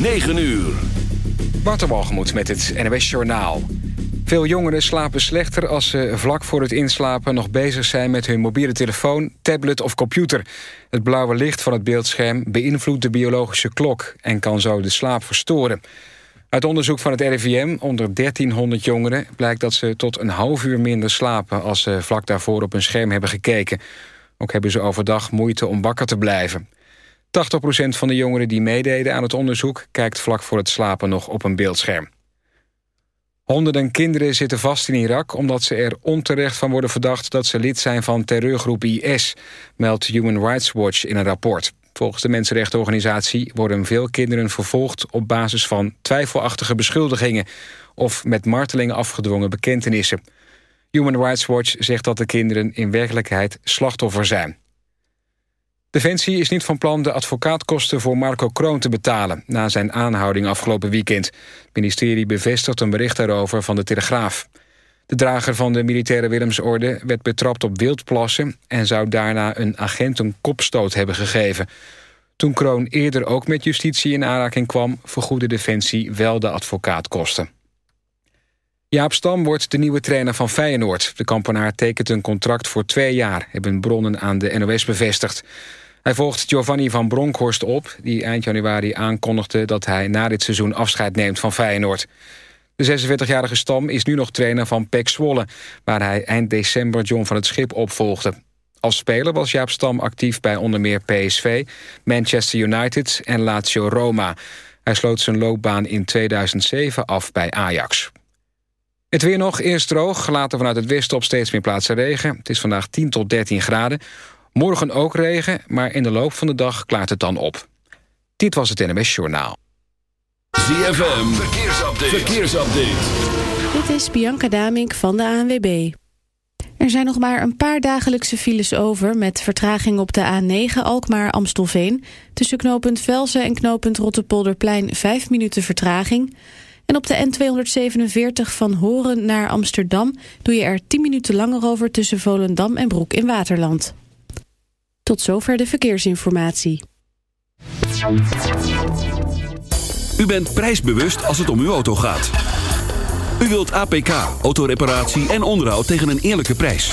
9 uur. Waterwalgemoed met het NWS Journaal. Veel jongeren slapen slechter als ze vlak voor het inslapen... nog bezig zijn met hun mobiele telefoon, tablet of computer. Het blauwe licht van het beeldscherm beïnvloedt de biologische klok... en kan zo de slaap verstoren. Uit onderzoek van het RIVM onder 1300 jongeren... blijkt dat ze tot een half uur minder slapen... als ze vlak daarvoor op een scherm hebben gekeken. Ook hebben ze overdag moeite om wakker te blijven. 80% van de jongeren die meededen aan het onderzoek... kijkt vlak voor het slapen nog op een beeldscherm. Honderden kinderen zitten vast in Irak... omdat ze er onterecht van worden verdacht... dat ze lid zijn van terreurgroep IS, meldt Human Rights Watch in een rapport. Volgens de mensenrechtenorganisatie worden veel kinderen vervolgd... op basis van twijfelachtige beschuldigingen... of met martelingen afgedwongen bekentenissen. Human Rights Watch zegt dat de kinderen in werkelijkheid slachtoffer zijn. Defensie is niet van plan de advocaatkosten voor Marco Kroon te betalen... na zijn aanhouding afgelopen weekend. Het ministerie bevestigt een bericht daarover van de Telegraaf. De drager van de militaire Willemsorde werd betrapt op wildplassen... en zou daarna een agent een kopstoot hebben gegeven. Toen Kroon eerder ook met justitie in aanraking kwam... vergoedde Defensie wel de advocaatkosten. Jaap Stam wordt de nieuwe trainer van Feyenoord. De kampenaar tekent een contract voor twee jaar... hebben bronnen aan de NOS bevestigd. Hij volgt Giovanni van Bronckhorst op... die eind januari aankondigde dat hij na dit seizoen afscheid neemt van Feyenoord. De 46-jarige Stam is nu nog trainer van PEC Zwolle... waar hij eind december John van het Schip opvolgde. Als speler was Jaap Stam actief bij onder meer PSV... Manchester United en Lazio Roma. Hij sloot zijn loopbaan in 2007 af bij Ajax. Het weer nog, eerst droog, later vanuit het westen op steeds meer plaatsen regen. Het is vandaag 10 tot 13 graden. Morgen ook regen, maar in de loop van de dag klaart het dan op. Dit was het NMS Journaal. ZFM, verkeersupdate. verkeersupdate. Dit is Bianca Damink van de ANWB. Er zijn nog maar een paar dagelijkse files over... met vertraging op de A9 Alkmaar-Amstelveen... tussen knooppunt Velzen en knooppunt Rottepolderplein 5 minuten vertraging... En op de N247 van Horen naar Amsterdam... doe je er 10 minuten langer over tussen Volendam en Broek in Waterland. Tot zover de verkeersinformatie. U bent prijsbewust als het om uw auto gaat. U wilt APK, autoreparatie en onderhoud tegen een eerlijke prijs.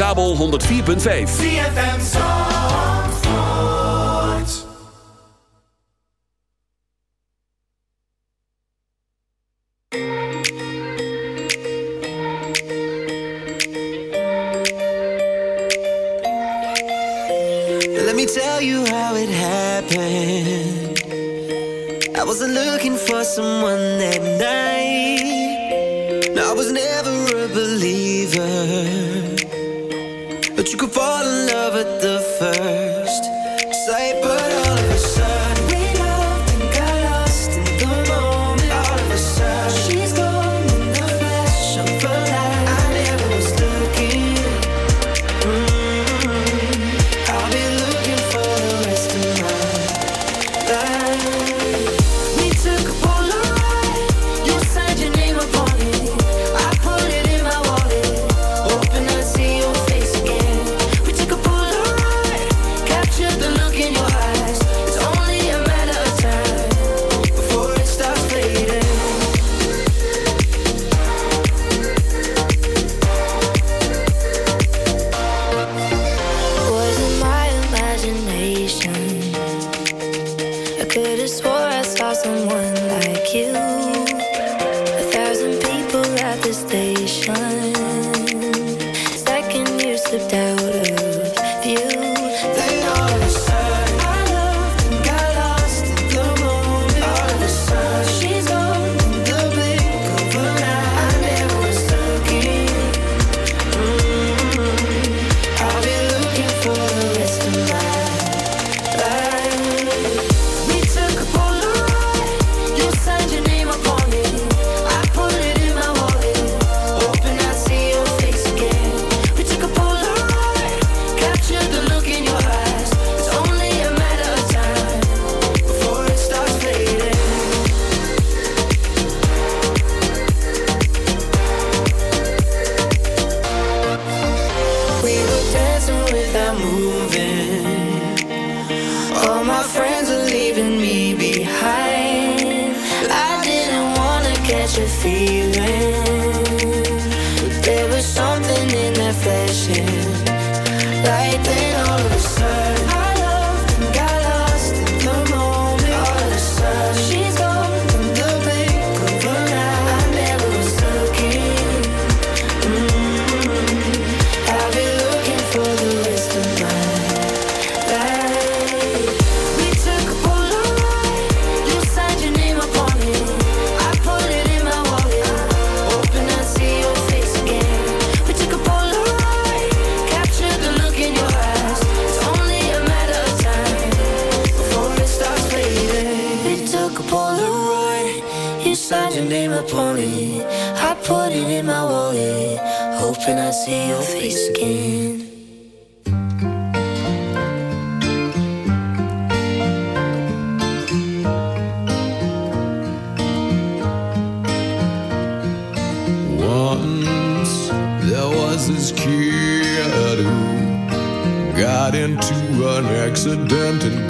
kabel 104.5. Let me tell you how it happened. I wasn't looking for someone that night. I was never a believer. feel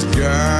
this girl.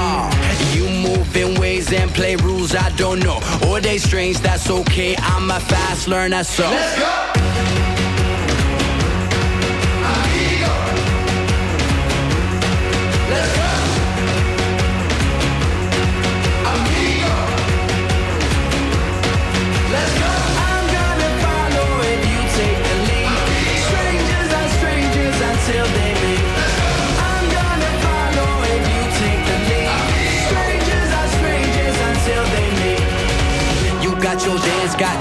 Don't. Or they strange, that's okay. I'm a fast learner, so. Let's go!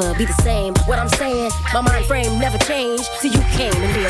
never be the same. What I'm saying, my mind frame never changed. See, so you came and a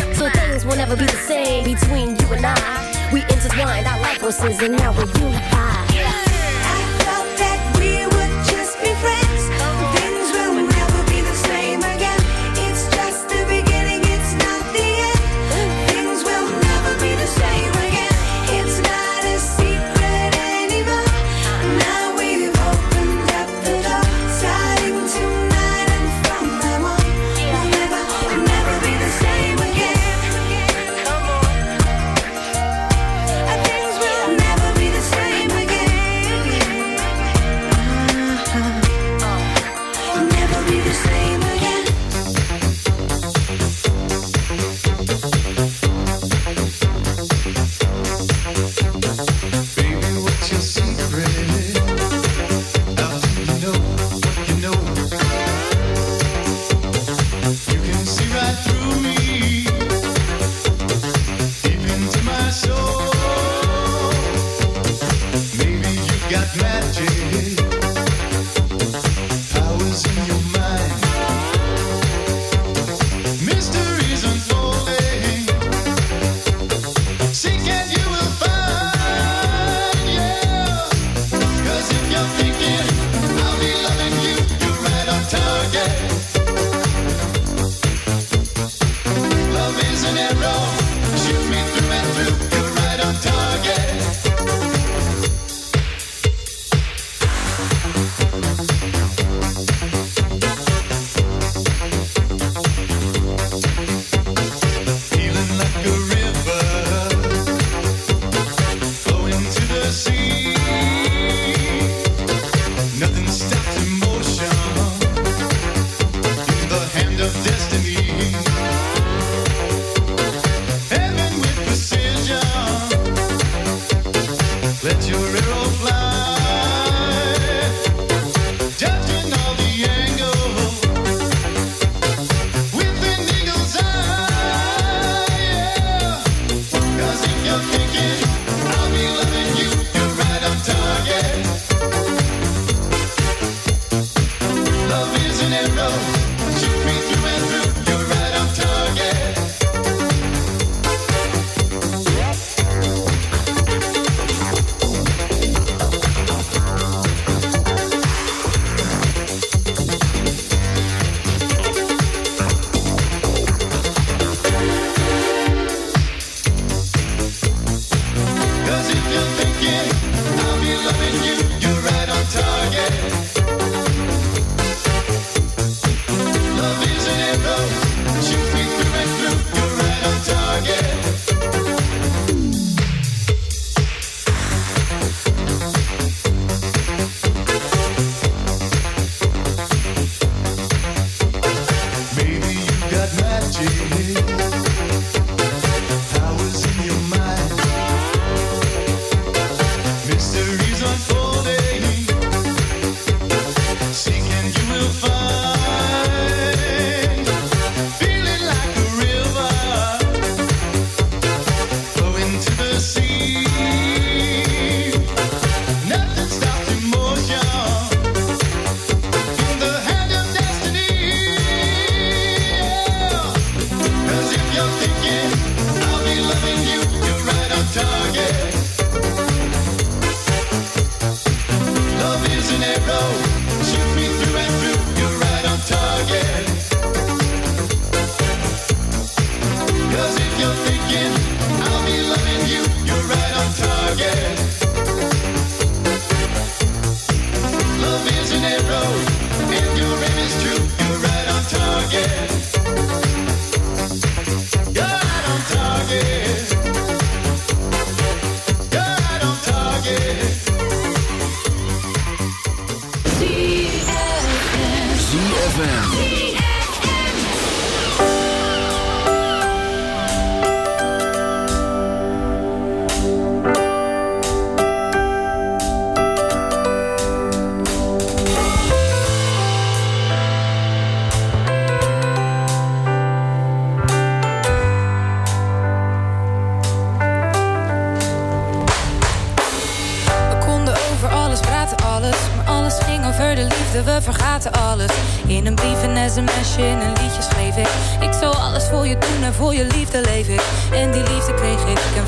So things will never be the same between you and I. We intertwined our life forces and now we unified.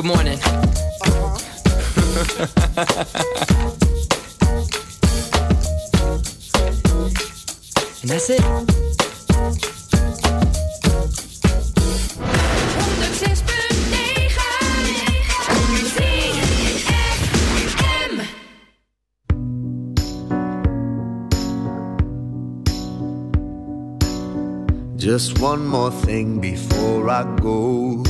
Good morning. Uh-huh. and that's it. Just one more thing before I go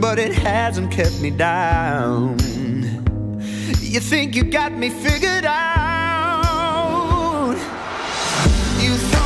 but it hasn't kept me down. You think you got me figured out? You thought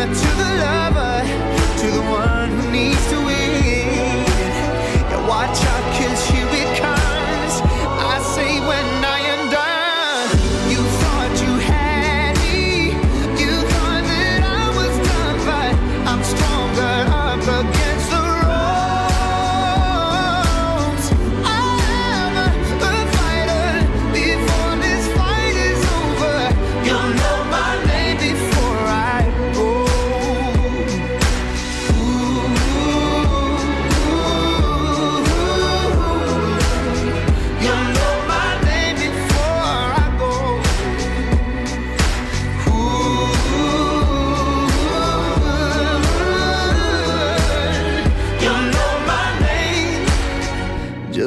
that to the lover, to the one.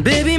Baby,